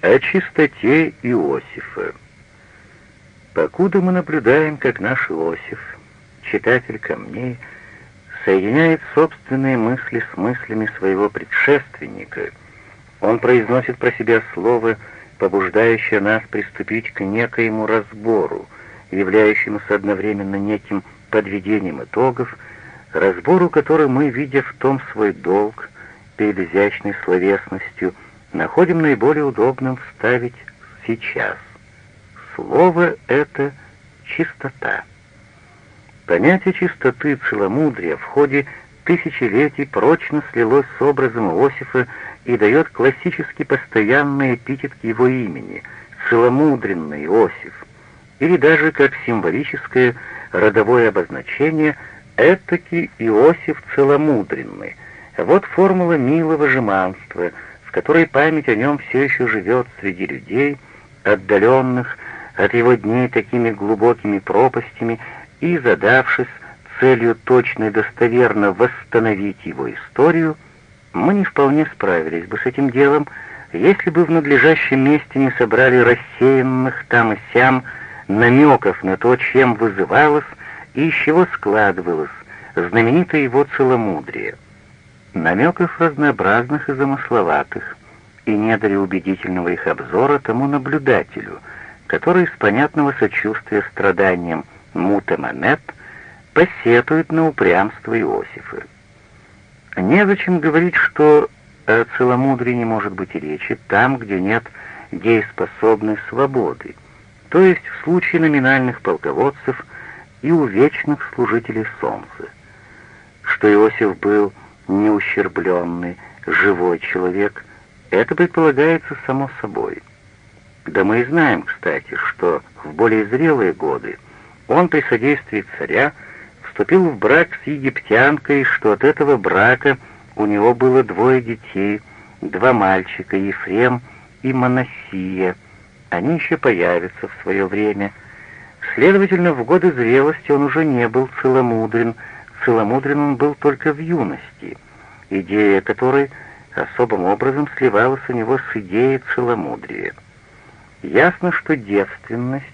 О чистоте Иосифа. Покуда мы наблюдаем, как наш Иосиф, читатель камней, соединяет собственные мысли с мыслями своего предшественника, он произносит про себя слово, побуждающее нас приступить к некоему разбору, являющемуся одновременно неким подведением итогов, разбору, который мы, видя в том свой долг перед изящной словесностью, находим наиболее удобным вставить сейчас. Слово это чистота. Понятие чистоты целомудрия в ходе тысячелетий прочно слилось с образом Иосифа и дает классический постоянный эпитет к его имени — целомудренный Иосиф, или даже как символическое родовое обозначение «этаки Иосиф целомудренный». Вот формула милого жеманства — в которой память о нем все еще живет среди людей, отдаленных от его дней такими глубокими пропастями и задавшись целью точно и достоверно восстановить его историю, мы не вполне справились бы с этим делом, если бы в надлежащем месте не собрали рассеянных там и сям намеков на то, чем вызывалось и из чего складывалось знаменитое его целомудрие — намеков разнообразных и замысловатых, и не дали убедительного их обзора тому наблюдателю, который из понятного сочувствия страданиям Мутамамет посетует на упрямство Иосифа. Незачем говорить, что о целомудрии не может быть и речи там, где нет дееспособной свободы, то есть в случае номинальных полководцев и у вечных служителей солнца. Что Иосиф был неущербленный, живой человек, это предполагается само собой. Да мы и знаем, кстати, что в более зрелые годы он при содействии царя вступил в брак с египтянкой, что от этого брака у него было двое детей, два мальчика, Ефрем и Моносия. Они еще появятся в свое время. Следовательно, в годы зрелости он уже не был целомудрен, целомудрен он был только в юности, идея которой особым образом сливалась у него с идеей целомудрия. Ясно, что девственность,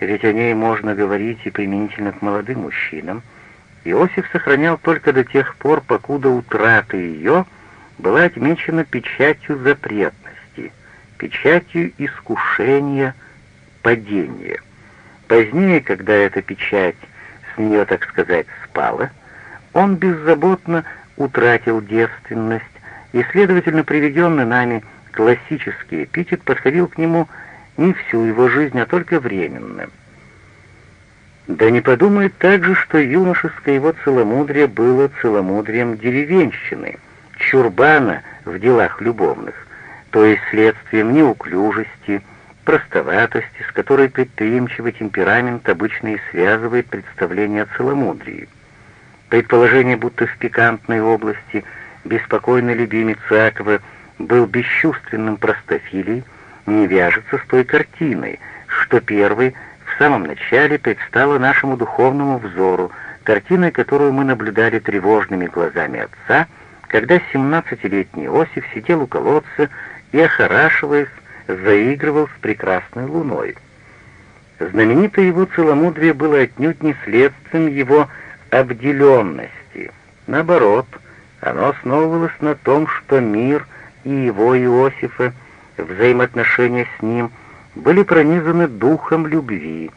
ведь о ней можно говорить и применительно к молодым мужчинам, Иосиф сохранял только до тех пор, покуда утрата ее была отмечена печатью запретности, печатью искушения, падения. Позднее, когда эта печать с нее, так сказать, спала, он беззаботно утратил девственность, и, следовательно, приведенный нами классический эпитет подходил к нему не всю его жизнь, а только временно. Да не подумает также, что юношеское его целомудрие было целомудрием деревенщины, чурбана в делах любовных, то есть следствием неуклюжести, простоватости, с которой предприимчивый темперамент обычно и связывает представление о целомудрии. Предположение, будто в пикантной области беспокойный любимец Акова был бесчувственным простофилей, не вяжется с той картиной, что первый в самом начале предстала нашему духовному взору, картиной, которую мы наблюдали тревожными глазами отца, когда семнадцатилетний Иосиф сидел у колодца и, охорашиваясь, заигрывал с прекрасной луной. Знаменитое его целомудрие было отнюдь не следствием его обделенности. Наоборот, оно основывалось на том, что мир и его Иосифа, взаимоотношения с ним, были пронизаны духом любви,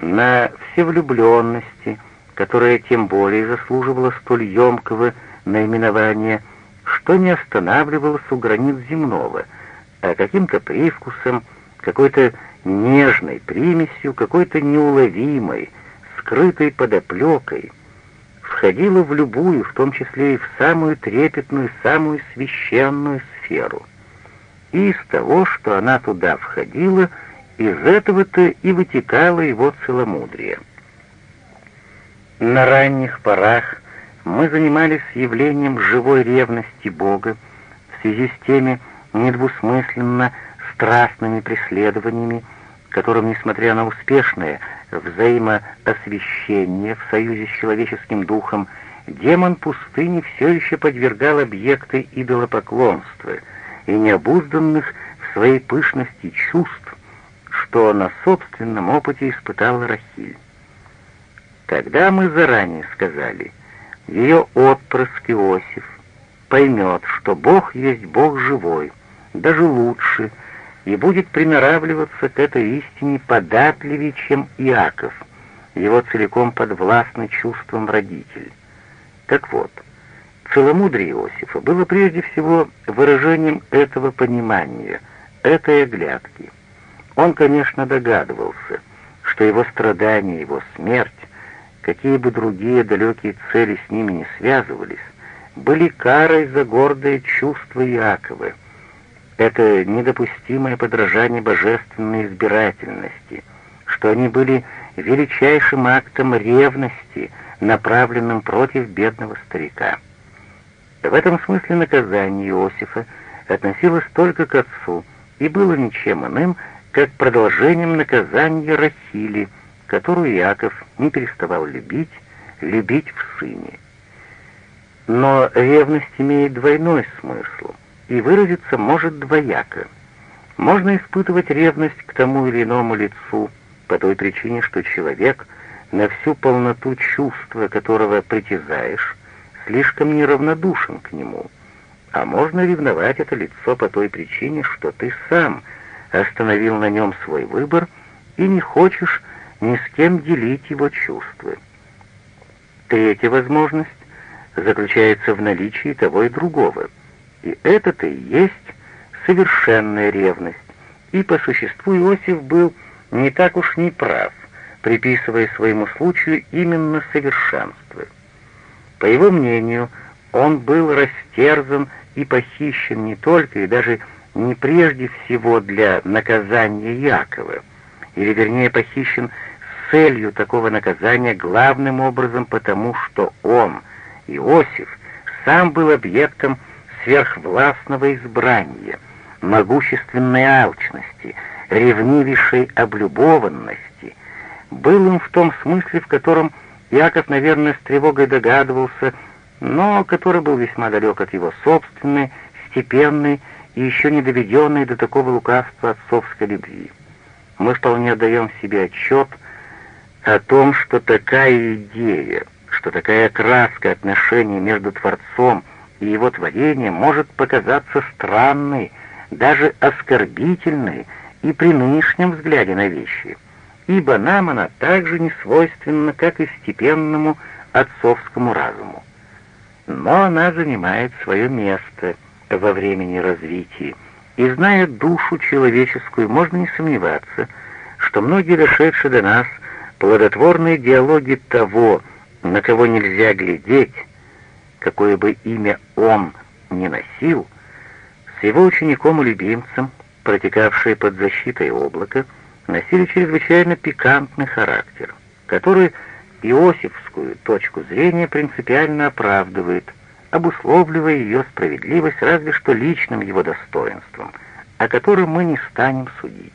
на всевлюбленности, которая тем более заслуживала столь емкого наименования, что не останавливалось у границ земного, а каким-то привкусом, какой-то нежной примесью, какой-то неуловимой, скрытой подоплекой, входила в любую, в том числе и в самую трепетную, самую священную сферу. И из того, что она туда входила, из этого-то и вытекало его целомудрие. На ранних порах мы занимались явлением живой ревности Бога в связи с теми недвусмысленно страстными преследованиями, которым, несмотря на успешное взаимоосвещение в союзе с человеческим духом, демон пустыни все еще подвергал объекты идолопоклонства и необузданных в своей пышности чувств, что на собственном опыте испытала Рахиль. Тогда мы заранее сказали, ее отпрыск Иосиф поймет, что Бог есть Бог живой, даже лучше, и будет приноравливаться к этой истине податливее, чем Иаков, его целиком подвластный чувством родитель. Так вот, целомудрие Иосифа было прежде всего выражением этого понимания, этой оглядки. Он, конечно, догадывался, что его страдания, его смерть, какие бы другие далекие цели с ними не связывались, были карой за гордое чувство Иакова. Это недопустимое подражание божественной избирательности, что они были величайшим актом ревности, направленным против бедного старика. В этом смысле наказание Иосифа относилось только к отцу и было ничем иным, как продолжением наказания Рахили, которую Яков не переставал любить, любить в сыне. Но ревность имеет двойной смысл, и выразиться может двояко. Можно испытывать ревность к тому или иному лицу по той причине, что человек, на всю полноту чувства которого притязаешь, слишком неравнодушен к нему. А можно ревновать это лицо по той причине, что ты сам — остановил на нем свой выбор и не хочешь ни с кем делить его чувства. Третья возможность заключается в наличии того и другого, и это-то и есть совершенная ревность, и по существу Иосиф был не так уж не прав, приписывая своему случаю именно совершенство. По его мнению, он был растерзан и похищен не только и даже не прежде всего для наказания Якова, или вернее похищен с целью такого наказания главным образом потому, что он, Иосиф, сам был объектом сверхвластного избрания, могущественной алчности, ревнивейшей облюбованности, был им в том смысле, в котором Яков, наверное, с тревогой догадывался, но который был весьма далек от его собственной, степенной, и еще не доведенной до такого лукавства отцовской любви. Мы вполне отдаем себе отчет о том, что такая идея, что такая краска отношений между Творцом и его творением может показаться странной, даже оскорбительной и при нынешнем взгляде на вещи, ибо нам она так же не свойственна, как и степенному отцовскому разуму. Но она занимает свое место — во времени развития, и зная душу человеческую, можно не сомневаться, что многие дошедшие до нас плодотворные диалоги того, на кого нельзя глядеть, какое бы имя он ни носил, с его учеником и любимцем, протекавшие под защитой облака, носили чрезвычайно пикантный характер, который иосифскую точку зрения принципиально оправдывает – обусловливая ее справедливость разве что личным его достоинством, о котором мы не станем судить.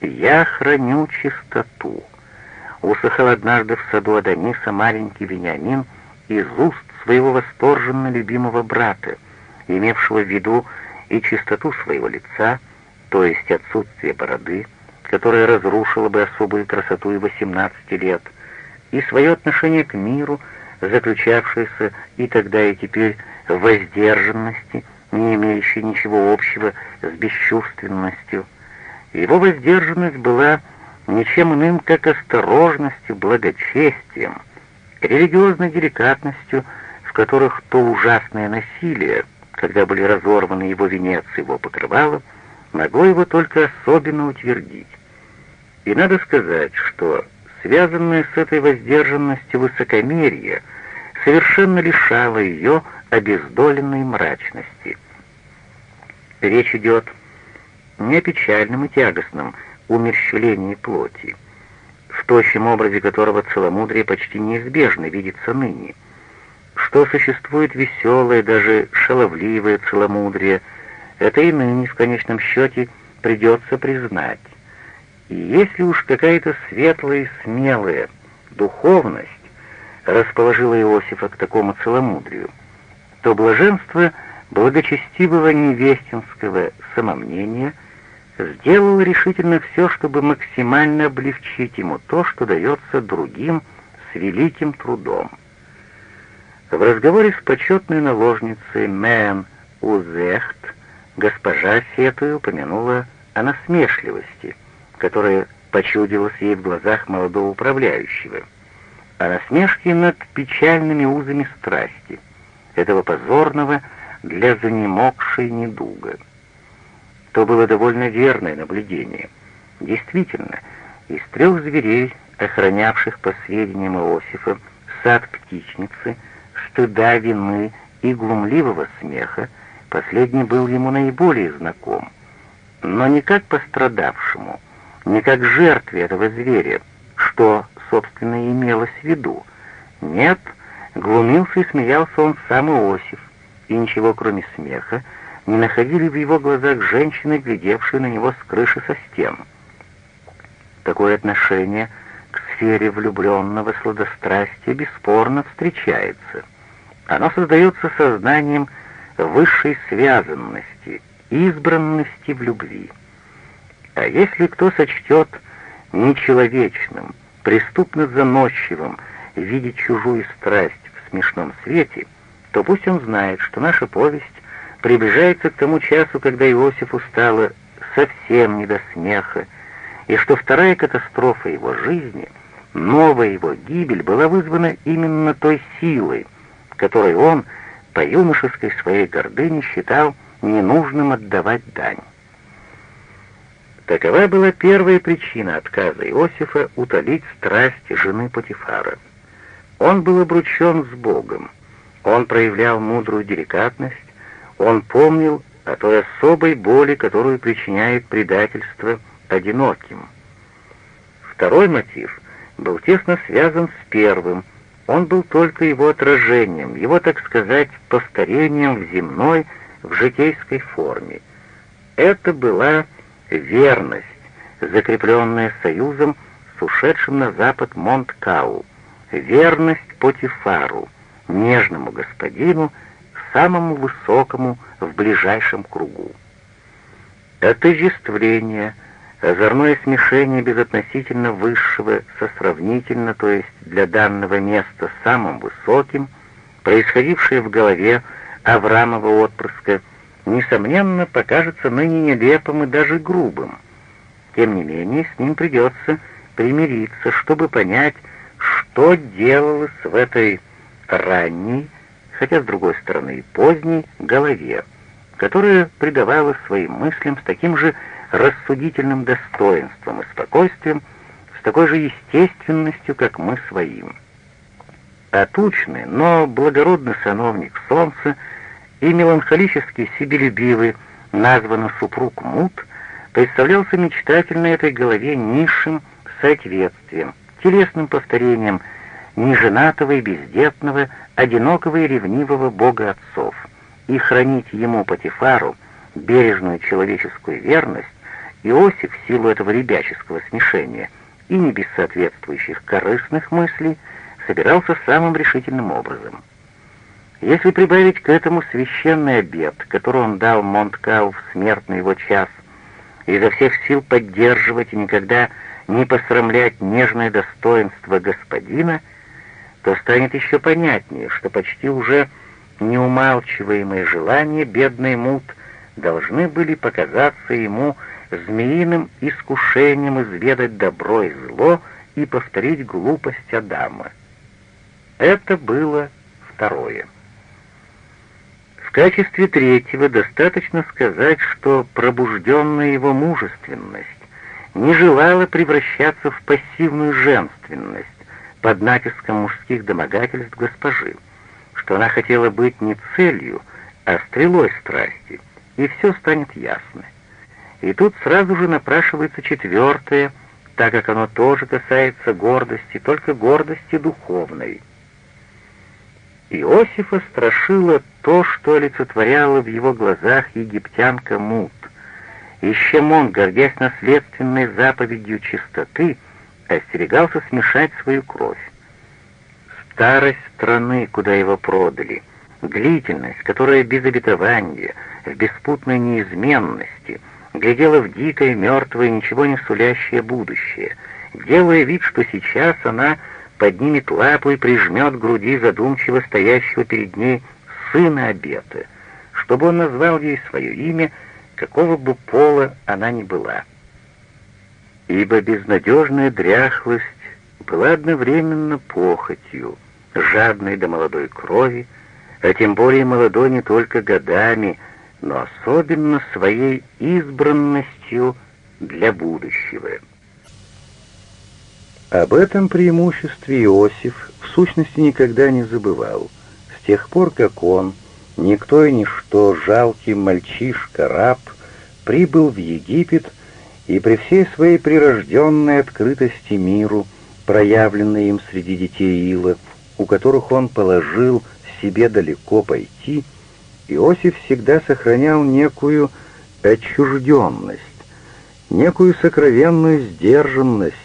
«Я храню чистоту», — услыхал однажды в саду Адамиса маленький Вениамин из уст своего восторженно любимого брата, имевшего в виду и чистоту своего лица, то есть отсутствие бороды, которая разрушила бы особую красоту его 17 лет, и свое отношение к миру — заключавшаяся и тогда, и теперь в воздержанности, не имеющей ничего общего с бесчувственностью. Его воздержанность была ничем иным, как осторожностью, благочестием, религиозной деликатностью, в которых то ужасное насилие, когда были разорваны его венец и его покрывало, могло его только особенно утвердить. И надо сказать, что связанное с этой воздержанностью высокомерие совершенно лишало ее обездоленной мрачности. Речь идет не о печальном и тягостном умерщвлении плоти, в тощем образе которого целомудрие почти неизбежно видится ныне, что существует веселое, даже шаловливое целомудрие, это и ныне в конечном счете придется признать. И если уж какая-то светлая и смелая духовность расположила Иосифа к такому целомудрию, то блаженство благочестивого невестинского самомнения, сделал решительно все, чтобы максимально облегчить ему то, что дается другим с великим трудом. В разговоре с почетной наложницей Мэн Узехт госпожа Сетуя упомянула о насмешливости, которая почудилась ей в глазах молодого управляющего, о насмешке над печальными узами страсти, этого позорного для занемогшей недуга. То было довольно верное наблюдение. Действительно, из трех зверей, охранявших по сведениям Иосифа сад птичницы, стыда, вины и глумливого смеха, последний был ему наиболее знаком, но не как пострадавшему, не как жертве этого зверя, что, собственно, имелось в виду. Нет, глумился и смеялся он сам Иосиф, и ничего, кроме смеха, не находили в его глазах женщины, глядевшие на него с крыши со стен. Такое отношение к сфере влюбленного сладострастия бесспорно встречается. Оно создается сознанием высшей связанности, избранности в любви. А если кто сочтет нечеловечным, преступно заносчивым видеть чужую страсть в смешном свете, то пусть он знает, что наша повесть приближается к тому часу, когда Иосифу стало совсем не до смеха, и что вторая катастрофа его жизни, новая его гибель, была вызвана именно той силой, которой он по юношеской своей гордыне считал ненужным отдавать дань. Такова была первая причина отказа Иосифа утолить страсть жены Патифара. Он был обручен с Богом, он проявлял мудрую деликатность, он помнил о той особой боли, которую причиняет предательство одиноким. Второй мотив был тесно связан с первым, он был только его отражением, его, так сказать, повторением в земной, в житейской форме. Это была верность, закрепленная союзом с ушедшим на запад Монткау, верность Потифару, нежному господину, самому высокому в ближайшем кругу. Отождествление, озорное смешение безотносительно высшего со сравнительно, то есть для данного места самым высоким, происходившее в голове Аврамова отпрыска – несомненно, покажется ныне нелепым и даже грубым. Тем не менее, с ним придется примириться, чтобы понять, что делалось в этой ранней, хотя, с другой стороны, и поздней голове, которая придавала своим мыслям с таким же рассудительным достоинством и спокойствием, с такой же естественностью, как мы своим. А тучный, но благородный сановник солнца — и меланхолически себелюбивый, названный супруг Мут, представлялся мечтательно этой голове низшим соответствием, телесным повторением неженатого и бездетного, одинокого и ревнивого бога отцов, и хранить ему Патифару бережную человеческую верность, Иосиф в силу этого ребяческого смешения и не без соответствующих корыстных мыслей собирался самым решительным образом — если прибавить к этому священный обет, который он дал Монткау в смертный его час, и изо всех сил поддерживать и никогда не посрамлять нежное достоинство господина, то станет еще понятнее, что почти уже неумалчиваемые желания бедный Мут должны были показаться ему змеиным искушением изведать добро и зло и повторить глупость Адама. Это было второе качестве третьего достаточно сказать, что пробужденная его мужественность не желала превращаться в пассивную женственность под натиском мужских домогательств госпожи, что она хотела быть не целью, а стрелой страсти, и все станет ясно. И тут сразу же напрашивается четвертое, так как оно тоже касается гордости, только гордости духовной — Иосифа страшило то, что олицетворяло в его глазах египтянка Мут. И Щемон, гордясь наследственной заповедью чистоты, остерегался смешать свою кровь. Старость страны, куда его продали, длительность, которая без обетования, в беспутной неизменности, глядела в дикое, мертвое, ничего не сулящее будущее, делая вид, что сейчас она поднимет лапу и прижмет к груди задумчиво стоящего перед ней сына обета, чтобы он назвал ей свое имя, какого бы пола она ни была. Ибо безнадежная дряхлость была одновременно похотью, жадной до молодой крови, а тем более молодой не только годами, но особенно своей избранностью для будущего. Об этом преимуществе Иосиф в сущности никогда не забывал. С тех пор, как он, никто и ничто, жалкий мальчишка-раб, прибыл в Египет и при всей своей прирожденной открытости миру, проявленной им среди детей Ила, у которых он положил себе далеко пойти, Иосиф всегда сохранял некую отчужденность, некую сокровенную сдержанность,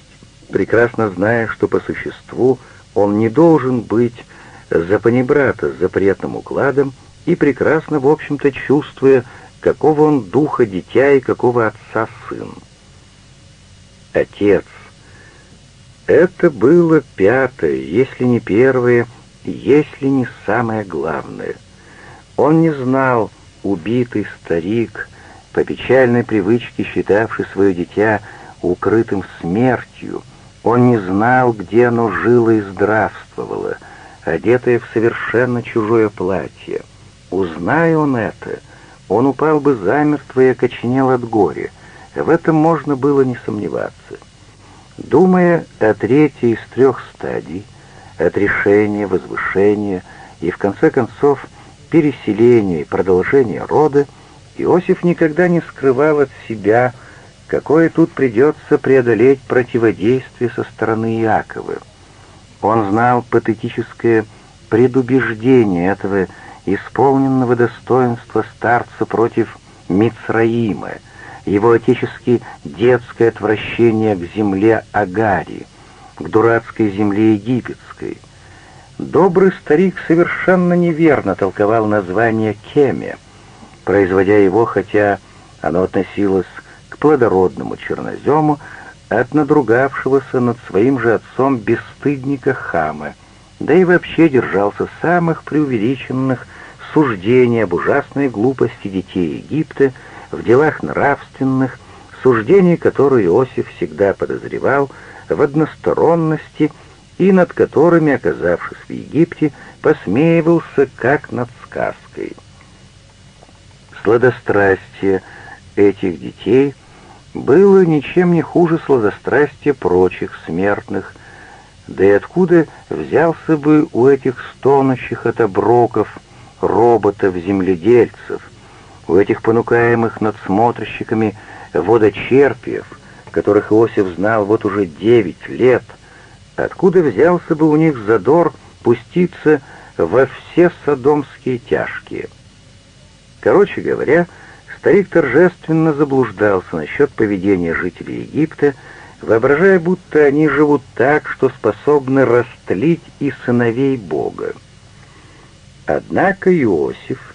прекрасно зная, что по существу он не должен быть за панибрата с запретным укладом и прекрасно, в общем-то, чувствуя, какого он духа дитя и какого отца сын. Отец. Это было пятое, если не первое, если не самое главное. Он не знал, убитый старик, по печальной привычке считавший свое дитя укрытым смертью, он не знал, где оно жило и здравствовало, одетое в совершенно чужое платье. Узная он это, он упал бы замертво и окоченел от горя. В этом можно было не сомневаться. Думая о третьей из трех стадий, от решения, возвышения и, в конце концов, переселения и продолжения рода, Иосиф никогда не скрывал от себя, какое тут придется преодолеть противодействие со стороны Иакова. Он знал патетическое предубеждение этого исполненного достоинства старца против Мицраима, его отечески детское отвращение к земле Агари, к дурацкой земле египетской. Добрый старик совершенно неверно толковал название Кеме, производя его, хотя оно относилось к плодородному чернозему, от надругавшегося над своим же отцом бесстыдника Хама, да и вообще держался самых преувеличенных суждений об ужасной глупости детей Египта в делах нравственных, суждений, которые Иосиф всегда подозревал в односторонности и над которыми, оказавшись в Египте, посмеивался как над сказкой. Сладострастие этих детей было ничем не хуже сладострастия прочих смертных, да и откуда взялся бы у этих стонущих от оброков роботов-земледельцев, у этих понукаемых надсмотрщиками водочерпиев, которых Иосиф знал вот уже девять лет, откуда взялся бы у них задор пуститься во все содомские тяжкие. Короче говоря, старик торжественно заблуждался насчет поведения жителей Египта, воображая, будто они живут так, что способны растлить и сыновей Бога. Однако Иосиф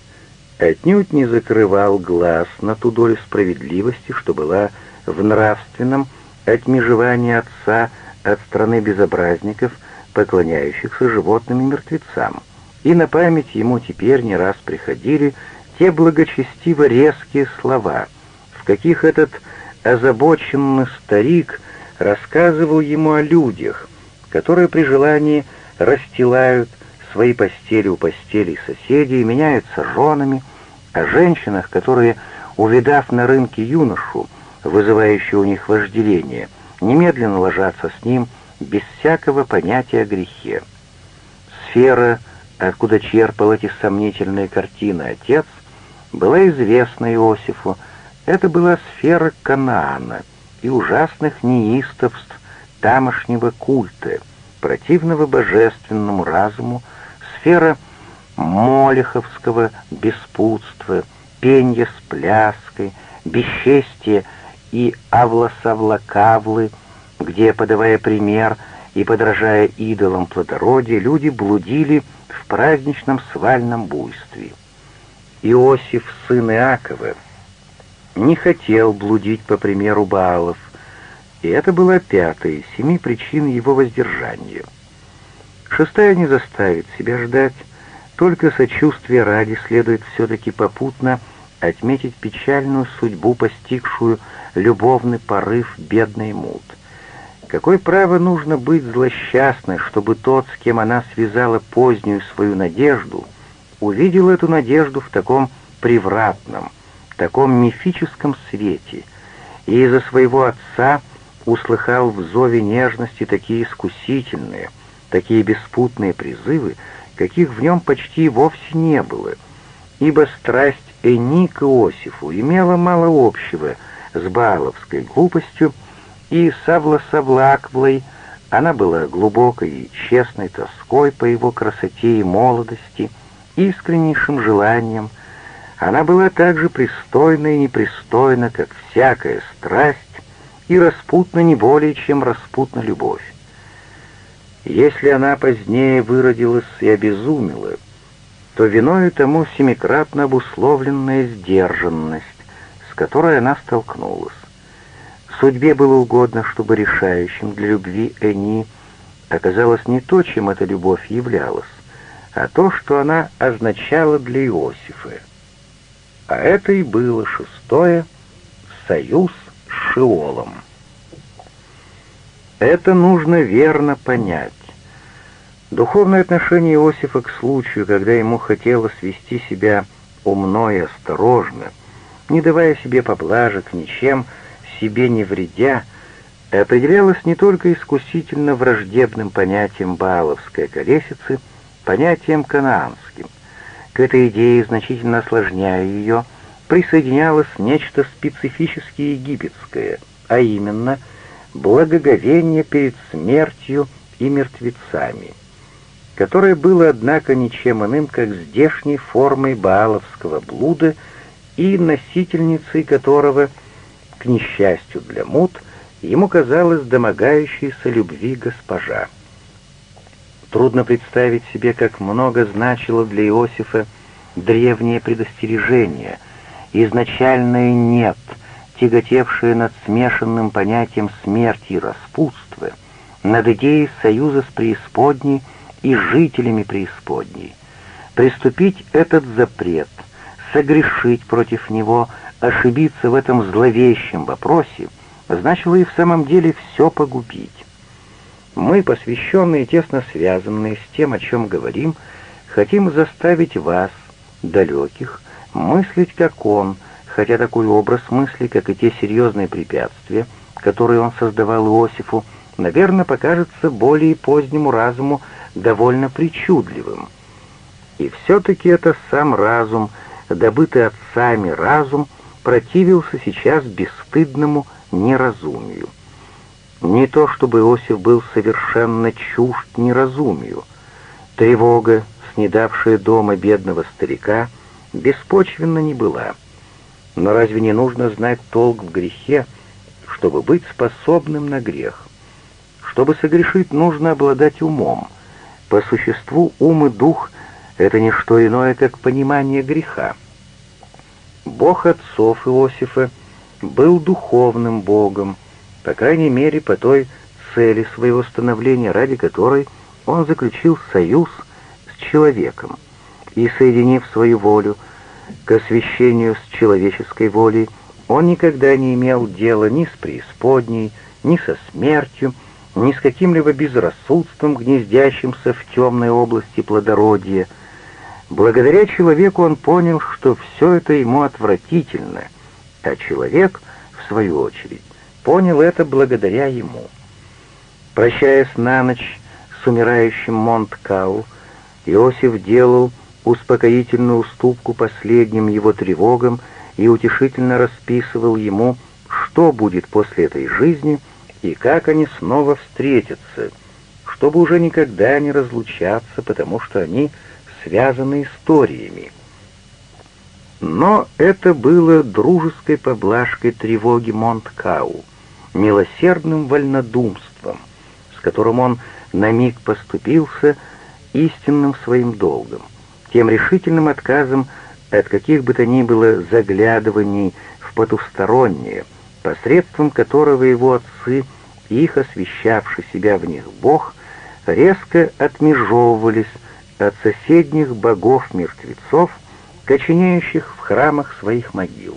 отнюдь не закрывал глаз на ту долю справедливости, что была в нравственном отмежевании отца от страны безобразников, поклоняющихся животным и мертвецам. И на память ему теперь не раз приходили те благочестиво резкие слова, в каких этот озабоченный старик рассказывал ему о людях, которые при желании расстилают свои постели у постелей соседей, меняются женами, о женщинах, которые, увидав на рынке юношу, вызывающего у них вожделение, немедленно ложатся с ним без всякого понятия о грехе. Сфера, откуда черпал эти сомнительные картины отец, была известна Иосифу. Это была сфера Канаана и ужасных неистовств тамошнего культа, противного божественному разуму, сфера молеховского беспутства, пенья с пляской, бесчестия и авласавлакавлы, где, подавая пример, и, подражая идолам плодородия, люди блудили в праздничном свальном буйстве. Иосиф, сын Иакова, не хотел блудить по примеру Баалов, и это была пятая из семи причин его воздержания. Шестая не заставит себя ждать, только сочувствие ради следует все-таки попутно отметить печальную судьбу, постигшую любовный порыв бедной Мут. Какое право нужно быть злосчастной, чтобы тот, с кем она связала позднюю свою надежду, увидел эту надежду в таком превратном, таком мифическом свете, и из-за своего отца услыхал в зове нежности такие искусительные, такие беспутные призывы, каких в нем почти вовсе не было, ибо страсть Эни к Иосифу имела мало общего с Бааловской глупостью, и Савла-Савлаквлой она была глубокой и честной тоской по его красоте и молодости, искреннейшим желанием. Она была также пристойна и непристойна, как всякая страсть, и распутна не более, чем распутна любовь. Если она позднее выродилась и обезумела, то виною тому семикратно обусловленная сдержанность, с которой она столкнулась. Судьбе было угодно, чтобы решающим для любви Эни оказалось не то, чем эта любовь являлась, а то, что она означала для Иосифа. А это и было шестое — союз с Шиолом. Это нужно верно понять. Духовное отношение Иосифа к случаю, когда ему хотелось вести себя умно и осторожно, не давая себе поблажек ничем, себе не вредя, определялось не только искусительно враждебным понятием Бааловской колесицы, понятием канаанским. К этой идее, значительно осложняя ее, присоединялось нечто специфически египетское, а именно благоговение перед смертью и мертвецами, которое было, однако, ничем иным, как здешней формой бааловского блуда и носительницей которого — к несчастью для Мут, ему казалось домогающейся любви госпожа. Трудно представить себе, как много значило для Иосифа древнее предостережение, изначальное «нет», тяготевшее над смешанным понятием смерти и распутства, над идеей союза с преисподней и жителями преисподней. Приступить этот запрет, согрешить против него — ошибиться в этом зловещем вопросе значило и в самом деле все погубить. Мы, посвященные тесно связанные с тем, о чем говорим, хотим заставить вас, далеких, мыслить как он, хотя такой образ мысли, как и те серьезные препятствия, которые он создавал Иосифу, наверное, покажется более позднему разуму довольно причудливым. И все-таки это сам разум, добытый отцами разум, противился сейчас бесстыдному неразумию. Не то чтобы Иосиф был совершенно чужд неразумию. Тревога, снедавшая дома бедного старика, беспочвенно не была. Но разве не нужно знать толк в грехе, чтобы быть способным на грех? Чтобы согрешить, нужно обладать умом. По существу ум и дух — это не что иное, как понимание греха. Бог отцов Иосифа был духовным Богом, по крайней мере, по той цели своего становления, ради которой он заключил союз с человеком, и, соединив свою волю к освящению с человеческой волей, он никогда не имел дела ни с преисподней, ни со смертью, ни с каким-либо безрассудством, гнездящимся в темной области плодородия, Благодаря человеку он понял, что все это ему отвратительно, а человек, в свою очередь, понял это благодаря ему. Прощаясь на ночь с умирающим Монткау, Иосиф делал успокоительную уступку последним его тревогам и утешительно расписывал ему, что будет после этой жизни и как они снова встретятся, чтобы уже никогда не разлучаться, потому что они — связаны историями. Но это было дружеской поблажкой тревоги Монткау, милосердным вольнодумством, с которым он на миг поступился истинным своим долгом, тем решительным отказом от каких бы то ни было заглядываний в потустороннее, посредством которого его отцы их освящавший себя в них Бог резко отмежевывались от соседних богов-мертвецов, коченеющих в храмах своих могил.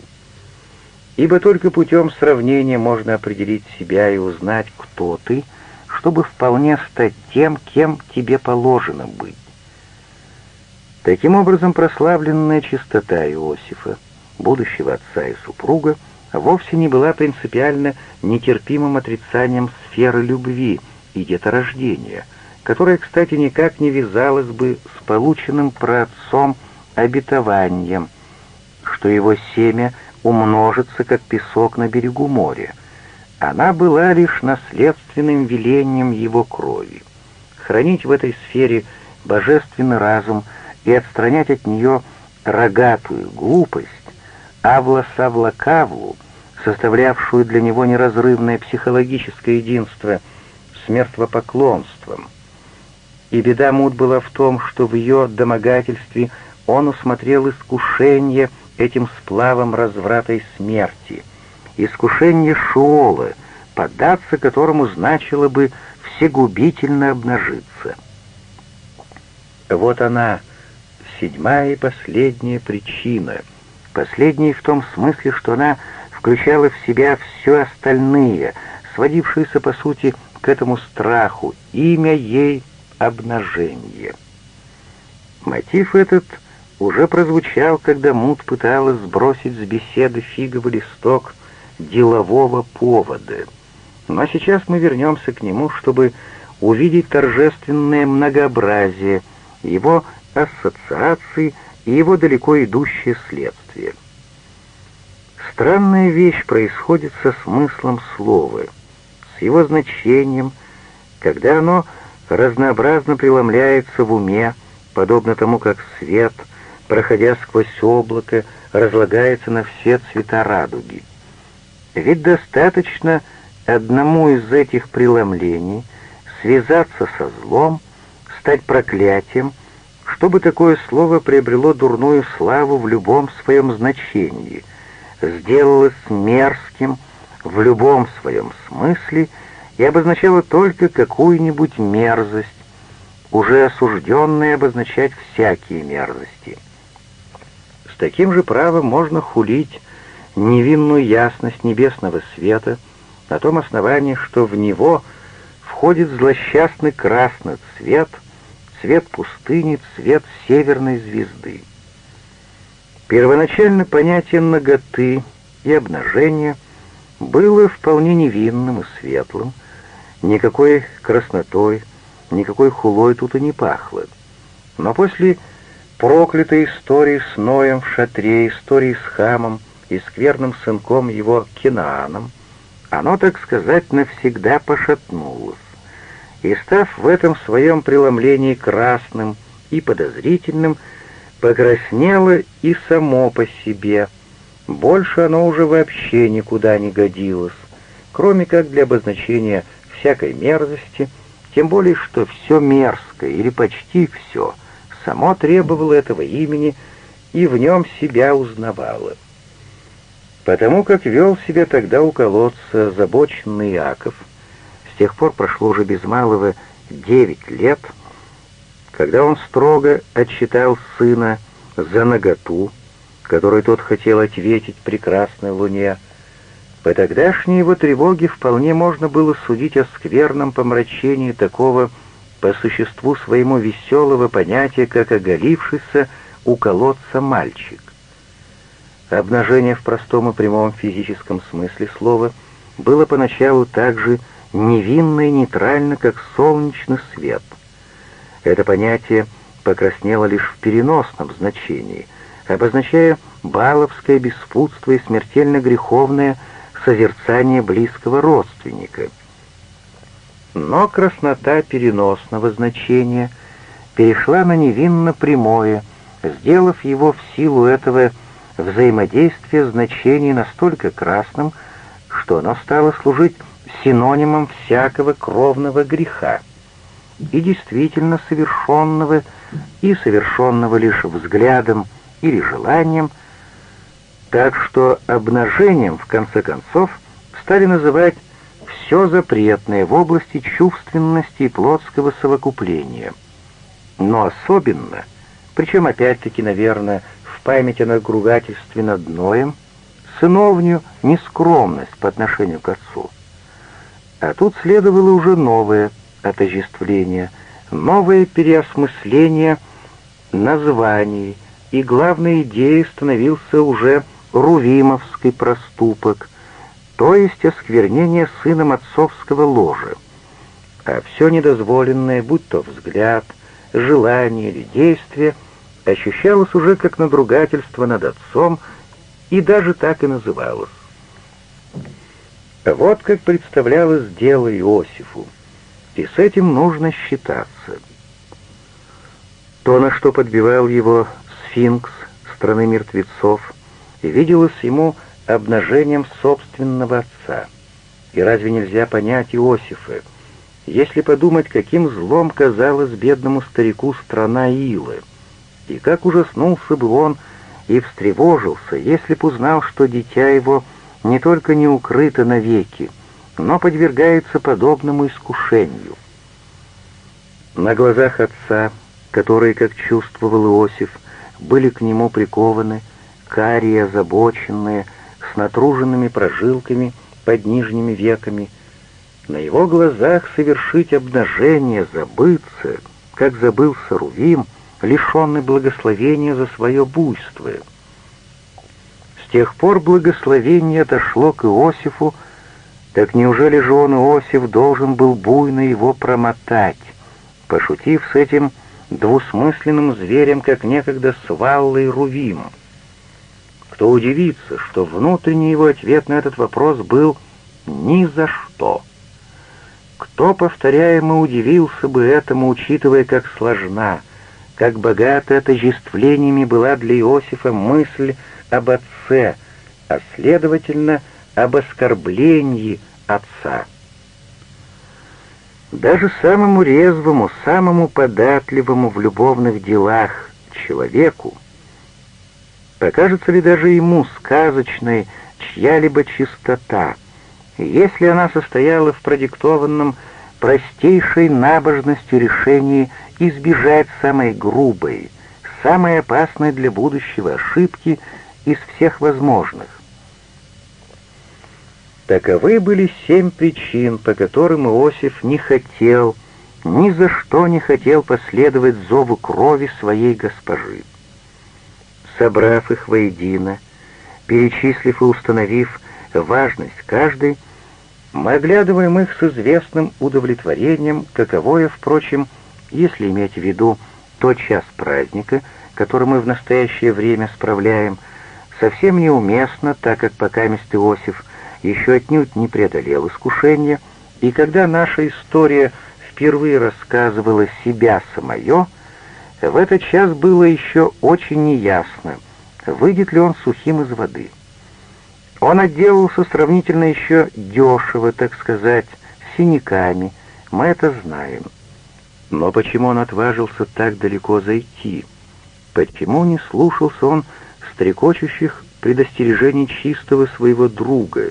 Ибо только путем сравнения можно определить себя и узнать, кто ты, чтобы вполне стать тем, кем тебе положено быть. Таким образом, прославленная чистота Иосифа, будущего отца и супруга, вовсе не была принципиально нетерпимым отрицанием сферы любви и деторождения, которая, кстати, никак не вязалась бы с полученным праотцом обетованием, что его семя умножится, как песок на берегу моря. Она была лишь наследственным велением его крови. Хранить в этой сфере божественный разум — и отстранять от нее рогатую глупость, Авла-Савла-Кавлу, составлявшую для него неразрывное психологическое единство с мертвопоклонством. И беда Мут была в том, что в ее домогательстве он усмотрел искушение этим сплавом разврата и смерти, искушение Шуола, поддаться которому значило бы всегубительно обнажиться. Вот она, седьмая и последняя причина. Последняя в том смысле, что она включала в себя все остальные, сводившиеся, по сути, к этому страху. Имя ей — обнажение. Мотив этот уже прозвучал, когда Мут пыталась сбросить с беседы фиговый листок делового повода. Но сейчас мы вернемся к нему, чтобы увидеть торжественное многообразие его ассоциации и его далеко идущее следствие. Странная вещь происходит со смыслом слова, с его значением, когда оно разнообразно преломляется в уме, подобно тому, как свет, проходя сквозь облако, разлагается на все цвета радуги. Ведь достаточно одному из этих преломлений связаться со злом, стать проклятием — чтобы такое слово приобрело дурную славу в любом своем значении, сделалось мерзким в любом своем смысле и обозначало только какую-нибудь мерзость, уже осужденная обозначать всякие мерзости. С таким же правом можно хулить невинную ясность небесного света на том основании, что в него входит злосчастный красный цвет — цвет пустыни, цвет северной звезды. Первоначально понятие наготы и обнажения было вполне невинным и светлым, никакой краснотой, никакой хулой тут и не пахло. Но после проклятой истории с Ноем в шатре, истории с Хамом и скверным сынком его Кинааном, оно, так сказать, навсегда пошатнулось и, став в этом своем преломлении красным и подозрительным, покраснело и само по себе. Больше оно уже вообще никуда не годилось, кроме как для обозначения всякой мерзости, тем более что все мерзкое, или почти все, само требовало этого имени и в нем себя узнавало. Потому как вел себя тогда у колодца озабоченный Яков — тех пор прошло уже без малого девять лет, когда он строго отчитал сына за наготу, которой тот хотел ответить прекрасной луне. По тогдашней его тревоге вполне можно было судить о скверном помрачении такого по существу своему веселого понятия, как оголившийся у колодца мальчик. Обнажение в простом и прямом физическом смысле слова было поначалу также невинно и нейтрально, как солнечный свет. Это понятие покраснело лишь в переносном значении, обозначая баловское беспутство и смертельно греховное созерцание близкого родственника. Но краснота переносного значения перешла на невинно прямое, сделав его в силу этого взаимодействия значений настолько красным, что оно стало служить синонимом всякого кровного греха, и действительно совершенного, и совершенного лишь взглядом или желанием, так что обнажением, в конце концов, стали называть все запретное в области чувственности и плотского совокупления. Но особенно, причем опять-таки, наверное, в память о надругательстве над Ноем, сыновнюю нескромность по отношению к отцу. А тут следовало уже новое отождествление, новое переосмысление названий, и главной идеей становился уже рувимовский проступок, то есть осквернение сыном отцовского ложа. А все недозволенное, будь то взгляд, желание или действие, ощущалось уже как надругательство над отцом и даже так и называлось. Вот как представлялось дело Иосифу, и с этим нужно считаться. То, на что подбивал его сфинкс страны мертвецов, виделось ему обнажением собственного отца. И разве нельзя понять Иосифа, если подумать, каким злом казалась бедному старику страна Илы, и как ужаснулся бы он и встревожился, если б узнал, что дитя его не только не укрыто навеки, но подвергается подобному искушению. На глазах отца, которые, как чувствовал Иосиф, были к нему прикованы, карие озабоченные, с натруженными прожилками под нижними веками, на его глазах совершить обнажение, забыться, как забылся Рувим, лишенный благословения за свое буйство. С тех пор благословение дошло к Иосифу, так неужели же он, Иосиф, должен был буйно его промотать, пошутив с этим двусмысленным зверем, как некогда с Валлой Рувим? Кто удивится, что внутренний его ответ на этот вопрос был «ни за что». Кто, повторяемо, удивился бы этому, учитывая, как сложна, как богата отождествлениями была для Иосифа мысль об отце, а, следовательно, об оскорблении отца. Даже самому резвому, самому податливому в любовных делах человеку, покажется ли даже ему сказочной чья-либо чистота — если она состояла в продиктованном простейшей набожностью решении избежать самой грубой, самой опасной для будущего ошибки из всех возможных. Таковы были семь причин, по которым Иосиф не хотел, ни за что не хотел последовать зову крови своей госпожи. Собрав их воедино, перечислив и установив важность каждой, мы оглядываем их с известным удовлетворением, каковое, впрочем, если иметь в виду тот час праздника, который мы в настоящее время справляем, совсем неуместно, так как пока мистер Иосиф еще отнюдь не преодолел искушение, и когда наша история впервые рассказывала себя самое, в этот час было еще очень неясно, выйдет ли он сухим из воды. Он отделался сравнительно еще дешево, так сказать, синяками, мы это знаем. Но почему он отважился так далеко зайти? Почему не слушался он стрекочущих предостережений чистого своего друга,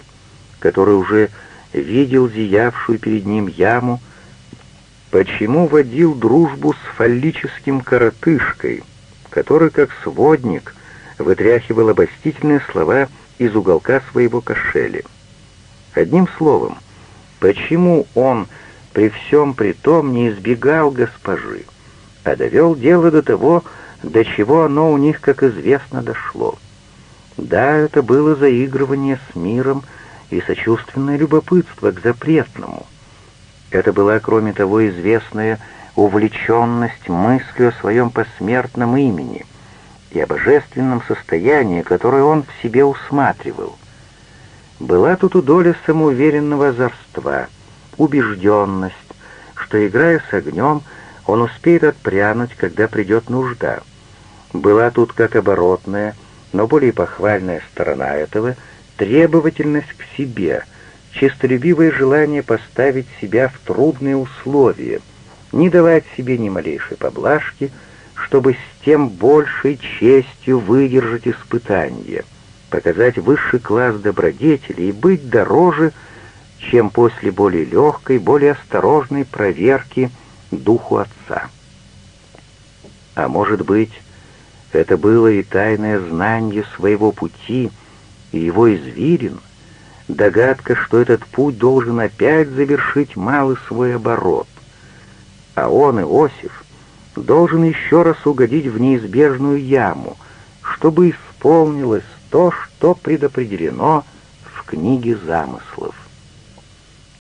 который уже видел зиявшую перед ним яму, почему водил дружбу с фаллическим коротышкой, который, как сводник, вытряхивал обостительные слова из уголка своего кошеля. Одним словом, почему он при всем при том не избегал госпожи, а довел дело до того, до чего оно у них, как известно, дошло. Да, это было заигрывание с миром и сочувственное любопытство к запретному. Это была, кроме того, известная увлеченность мыслью о своем посмертном имени — и о божественном состоянии, которое он в себе усматривал. Была тут у доли самоуверенного озорства, убежденность, что, играя с огнем, он успеет отпрянуть, когда придет нужда. Была тут как оборотная, но более похвальная сторона этого — требовательность к себе, честолюбивое желание поставить себя в трудные условия, не давать себе ни малейшей поблажки, чтобы с тем большей честью выдержать испытание, показать высший класс добродетели и быть дороже, чем после более легкой, более осторожной проверки духу отца. А может быть, это было и тайное знание своего пути, и его извилин, догадка, что этот путь должен опять завершить малый свой оборот. А он, Иосиф, должен еще раз угодить в неизбежную яму, чтобы исполнилось то, что предопределено в книге замысла.